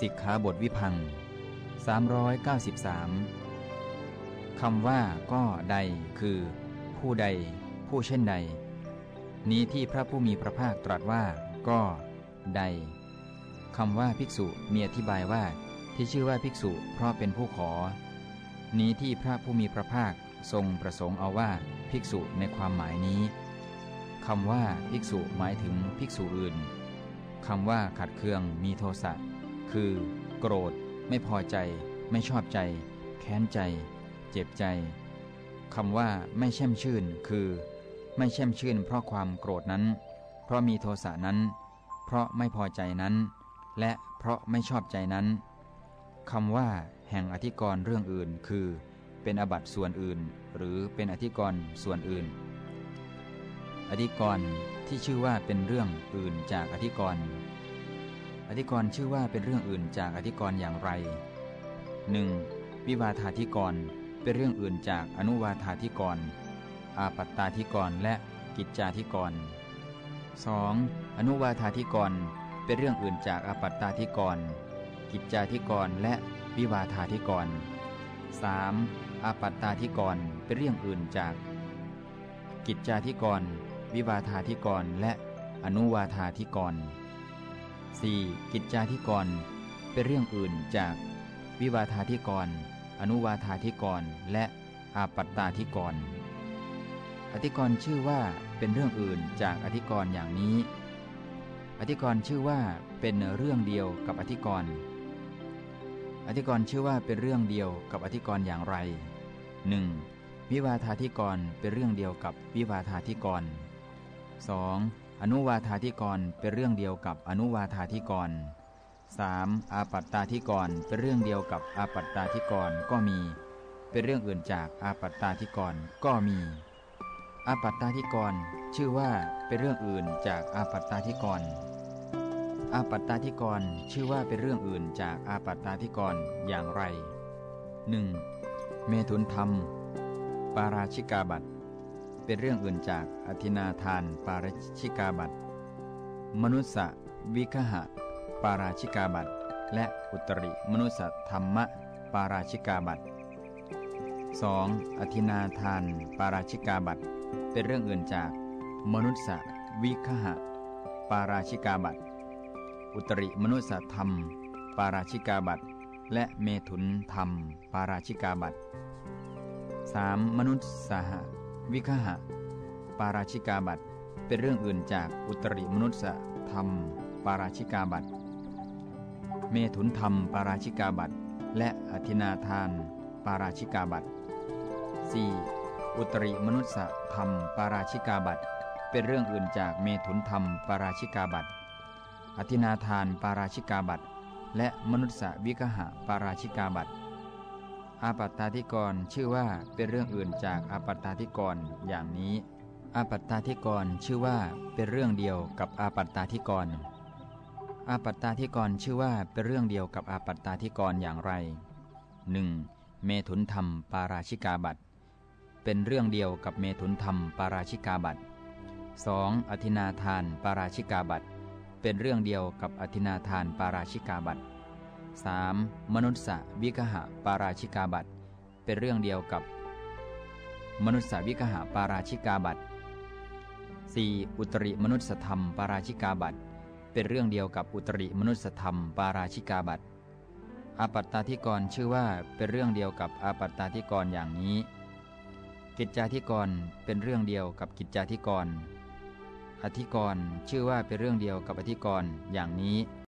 สิกขาบทวิพัง393 คำว่าก็ใดคือ ผู้ใด ผู้เช่นใด นี้ที่พระผู้มีพระภาคตรัสว่า ก็ใดคำว่าภิกษุมีอธิบายว่า ที่ชื่อว่าภิกษุเพราะเป็นผู้ขอ นี้ที่พระผู้มีพระภาคทรงประสงค์เอาว่าภิกษุในความหมายนี้คำว่าภิกษุหมายถึงภิกษุอื่นคำว่าขัดเคืองมีโทสะ คือ โกรธ ไม่พอใจ ไม่ชอบใจ แค้นใจ เจ็บใจคำว่าไม่แช่มชื่น คือ ไม่แช่มชื่น เพราะความโกรธนั้น เพราะมีโทสะนั้น เพราะไม่พอใจนั้น และเพราะไม่ชอบใจนั้นคำว่า แห่งอธิกรณ์เรื่องอื่น คือ เป็นอบัตส่วนอื่น หรือเป็นอธิกรณ์ส่วนอื่น อธิกรณ์ที่ชื่อว่าเป็นเรื่องอื่นจากอธิกรณ์ อธิกรณ์ชื่อว่าเป็นเรื่องอื่นจากอธิกรณ์อย่างไร 1. วิวาธาธิกรณ์เป็นเรื่องอื่นจากอนุวาธาธิกรณ์อาปัตตาธิกรณ์และกิจจาธิกรณ์ 2. อนุวาธาธิกรณ์เป็นเรื่องอื่นจากอาปัตตาธิกรณ์กิจจาธิกรณ์และวิวาธาธิกรณ์ 3. อาปัตตาธิกรณ์เป็นเรื่องอื่นจาก กิจจาธิกรณ์วิวาธาธิกรณ์และอนุวาธาธิกรณ์ 4. กิจจาธิกร เป็นเรื่องอื่นจากวิวาธาธิกร อนุวาธาธิกร และอาปัตตาธิกร อธิกรชื่อว่าเป็นเรื่องอื่นจากอธิกรอย่างนี้ อธิกรชื่อว่าเป็นเรื่องเดียวกับอธิกรอธิกรชื่อว่าเป็นเรื่องเดียวกับอธิกรอย่างไร 1. วิวาธาธิกรเป็นเรื่องเดียวกับวิวาธาธิกร 2. อนุวาธาธิกรเป็นเรื่องเดียวกับอนุวาธาธิกร 3. อาปัตตาธิกรเป็นเรื่องเดียวกับอาปัตตาธิกรก็มี เป็นเรื่องอื่นจากอาปัตตาธิกรก็มี อาปัตตาธิกร ชื่อว่าเป็นเรื่องอื่นจากอาปัตตาธิกร อาปัตตาธิกรชื่อว่าเป็นเรื่องอื่นจากอาปัตตาธิกรอย่างไร 1. เมถุนธรรม ปาราชิกาบัต เป็นเรื่องอื่นจากอธินาทานปาราชิกาบัตมนุสสวิคหะ ปาราชิกาบัตและอุตริมนุสธรรมะ ปาราชิกาบัต 2. อธินาทาน ปาราชิกาบัตเป็นเรื่องอื่นจาก มนุสสวิคหะ ปาราชิกาบัตอุตริมนุสธรรม ปาราชิกาบัตและเมถุนธรรม ปาราชิกาบัต 3. มนุษสห วิคหะ ปาราชิกาบัตเป็นเรื่องอื่นจากอุตริมนุสธรรม ปาราชิกาบัตเมถุนธรรม ปาราชิกาบัตและอธินาทาน ปาราชิกาบัต 4. อุตริมนุสธรรม ปาราชิกาบัตเป็นเรื่องอื่นจากเมถุนธรรม ปาราชิกาบัตอธินาทาน ปาราชิกาบัตและมนุษสวิกหะ ปาราชิกาบัต อาปัตตาธิกรชื่อว่าเป็นเรื่องอื่นจากอาปัตตาธิกรอย่างนี้ อาปัตตาธิกรชื่อว่าเป็นเรื่องเดียวกับอาปัตตาธิกร อาปัตตาธิกรชื่อว่าเป็นเรื่องเดียวกับอาปัตตาธิกรอย่างไร 1. เมถุนธรรมปาราชิกาบัตเป็นเรื่องเดียวกับเมถุนธรรมปาราชิกาบัต 2. อธินาทานปาราชิกาบัตเป็นเรื่องเดียวกับอธินาทานปาราชิกาบัต 3. มนุษสวิกหะปาราชิกาบัตเป็นเรื่องเดียวกับ มนุษสวิกหะปาราชิกาบัต 4. อุตริมนุษสธรรม ปาราชิกาบัตเป็นเรื่องเดียวกับอุตริมนุษสธรรม ปาราชิกาบัตอาปัตตาธิกรชื่อว่าเป็นเรื่องเดียวกับอาปัตตาธิกรอย่างนี้ กิจจาธิกรเป็นเรื่องเดียวกับกิจจาธิกร อธิกรชื่อว่าเป็นเรื่องเดียวกับอธิกรอย่างนี้